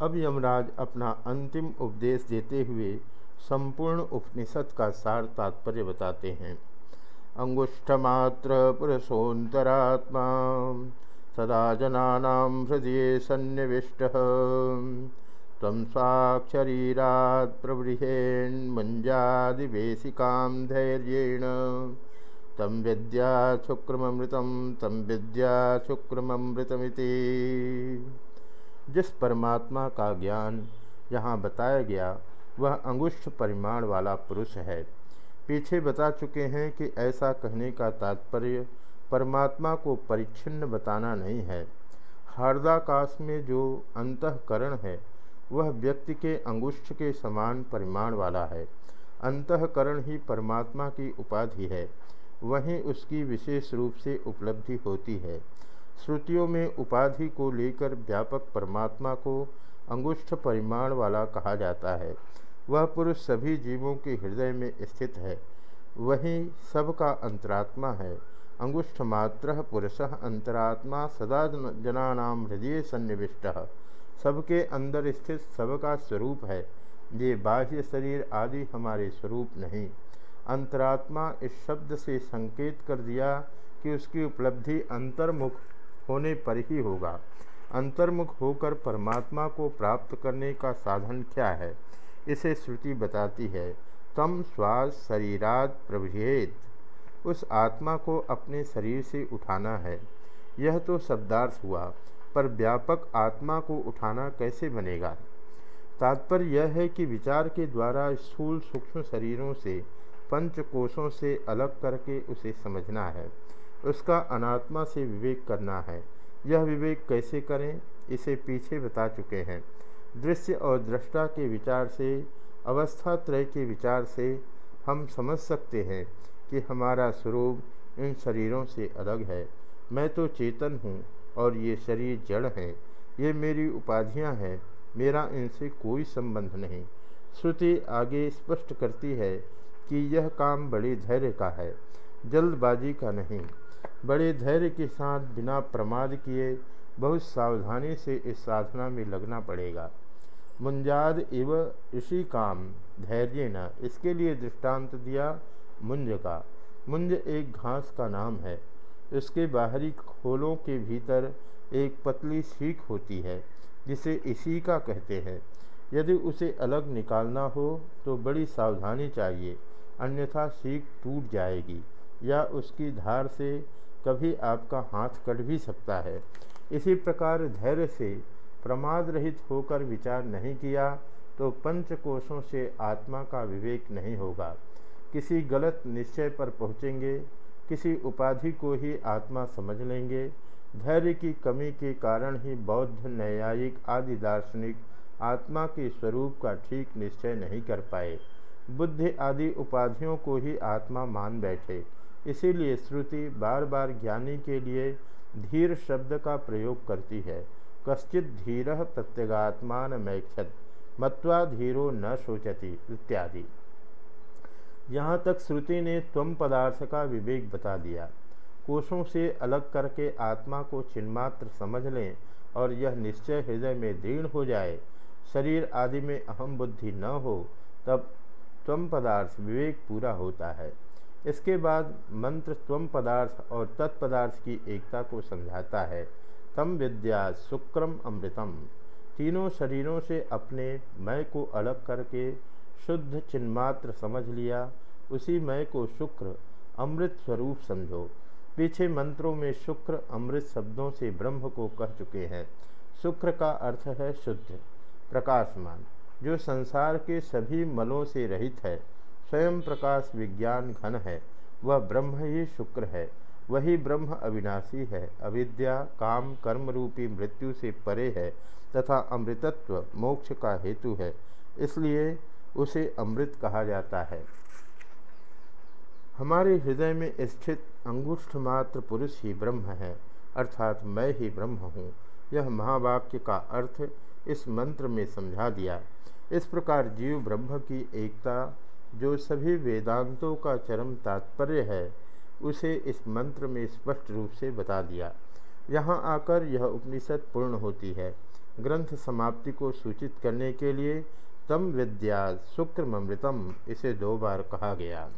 अब यमराज अपना अंतिम उपदेश देते हुए संपूर्ण उपनिषद का सार तात्पर्य बताते हैं। अंगुष्ठमात्र पुरुषोत्तरात्मा, सदा जना हृदय सन्निविष्ट। तम स्वाक्षरीरात् प्रवृहेन्मुञ्जादिवेशिकां धैर्येण। तम विद्या शुक्रमृतम तम विद्या शुक्रमृतमिति जिस परमात्मा का ज्ञान यहाँ बताया गया, वह अंगुष्ठ परिमाण वाला पुरुष है। पीछे बता चुके हैं कि ऐसा कहने का तात्पर्य परमात्मा को परिच्छिन्न बताना नहीं है। हार्दाकाश में जो अंतकरण है, वह व्यक्ति के अंगुष्ठ के समान परिमाण वाला है। अंतकरण ही परमात्मा की उपाधि है, वहीं उसकी विशेष रूप से उपलब्धि होती है। श्रुतियों में उपाधि को लेकर व्यापक परमात्मा को अंगुष्ठ परिमाण वाला कहा जाता है। वह पुरुष सभी जीवों के हृदय में स्थित है। वही सबका अंतरात्मा है। अंगुष्ठ मात्र पुरुष अंतरात्मा सदा जना हृदय सन्निविष्ट। सबके अंदर स्थित सबका स्वरूप है। ये बाह्य शरीर आदि हमारे स्वरूप नहीं। अंतरात्मा इस शब्द से संकेत कर दिया कि उसकी उपलब्धि अंतर्मुख होने पर ही होगा। अंतर्मुख होकर परमात्मा को प्राप्त करने का साधन क्या है? इसे श्रुति बताती है, तम श्वास शरीरात प्रभेद उस आत्मा को अपने शरीर से उठाना है। यह तो शब्दार्थ हुआ, पर व्यापक आत्मा को उठाना कैसे बनेगा? तात्पर्य यह है कि विचार के द्वारा स्थूल सूक्ष्म शरीरों से पंच कोशों से अलग करके उसे समझना है। उसका अनात्मा से विवेक करना है। यह विवेक कैसे करें, इसे पीछे बता चुके हैं। दृश्य और दृष्टा के विचार से, अवस्था त्रय के विचार से हम समझ सकते हैं कि हमारा स्वरूप इन शरीरों से अलग है। मैं तो चेतन हूँ और ये शरीर जड़ हैं। ये मेरी उपाधियाँ हैं। मेरा इनसे कोई संबंध नहीं। श्रुति आगे स्पष्ट करती है कि यह काम बड़े धैर्य का है। जल्दबाजी का नहीं। बड़े धैर्य के साथ बिना प्रमाद किए बहुत सावधानी से इस साधना में लगना पड़ेगा। मुंजाद इव इसी काम, धैर्य न। इसके लिए दृष्टांत दिया मुंज का। मुंज एक घास का नाम है। इसके बाहरी खोलों के भीतर एक पतली सीख होती है, जिसे इसी का कहते हैं। यदि उसे अलग निकालना हो तो बड़ी सावधानी चाहिए, अन्यथा सीख टूट जाएगी। या उसकी धार से कभी आपका हाथ कट भी सकता है। इसी प्रकार धैर्य से प्रमाद रहित होकर विचार नहीं किया तो पंच कोशों से आत्मा का विवेक नहीं होगा। किसी गलत निश्चय पर पहुँचेंगे, किसी उपाधि को ही आत्मा समझ लेंगे। धैर्य की कमी के कारण ही बौद्ध, न्यायिक, आदि दार्शनिक आत्मा के स्वरूप का ठीक निश्चय नहीं कर पाए। बुद्धि आदि उपाधियों को ही आत्मा मान बैठे। इसीलिए श्रुति बार बार ज्ञानी के लिए धीर शब्द का प्रयोग करती है। कश्चित धीर प्रत्यगात्मान मैक्षत मत्वा धीरो न सोचती इत्यादि। यहाँ तक श्रुति ने त्वम पदार्थ का विवेक बता दिया। कोषों से अलग करके आत्मा को चिन्मात्र समझ लें और यह निश्चय हृदय में दृढ़ हो जाए, शरीर आदि में अहम बुद्धि न हो, तब त्वम पदार्थ विवेक पूरा होता है। इसके बाद मंत्र त्वम पदार्थ और तत्पदार्थ की एकता को समझाता है। तम विद्या शुक्रम अमृतम। तीनों शरीरों से अपने मय को अलग करके शुद्ध चिन्मात्र समझ लिया। उसी मय को शुक्र, अमृत स्वरूप समझो। पीछे मंत्रों में शुक्र, अमृत शब्दों से ब्रह्म को कह चुके हैं। शुक्र का अर्थ है शुद्ध, प्रकाशमान, जो संसार के सभी मलों से रहित है। स्वयं प्रकाश विज्ञान घन है। वह ब्रह्म ही शुक्र है। वही ब्रह्म अविनाशी है। अविद्या, काम, कर्म रूपी मृत्यु से परे है तथा अमृतत्व, मोक्ष का हेतु है। इसलिए उसे अमृत कहा जाता है। हमारे हृदय में स्थित अंगुष्ठ मात्र पुरुष ही ब्रह्म है, अर्थात मैं ही ब्रह्म हूँ। यह महावाक्य का अर्थ इस मंत्र में समझा दिया। इस प्रकार जीव ब्रह्म की एकता जो सभी वेदांतों का चरम तात्पर्य है, उसे इस मंत्र में स्पष्ट रूप से बता दिया। यहाँ आकर यह उपनिषद पूर्ण होती है। ग्रंथ समाप्ति को सूचित करने के लिए तम विद्या शुक्रमृतम इसे दो बार कहा गया।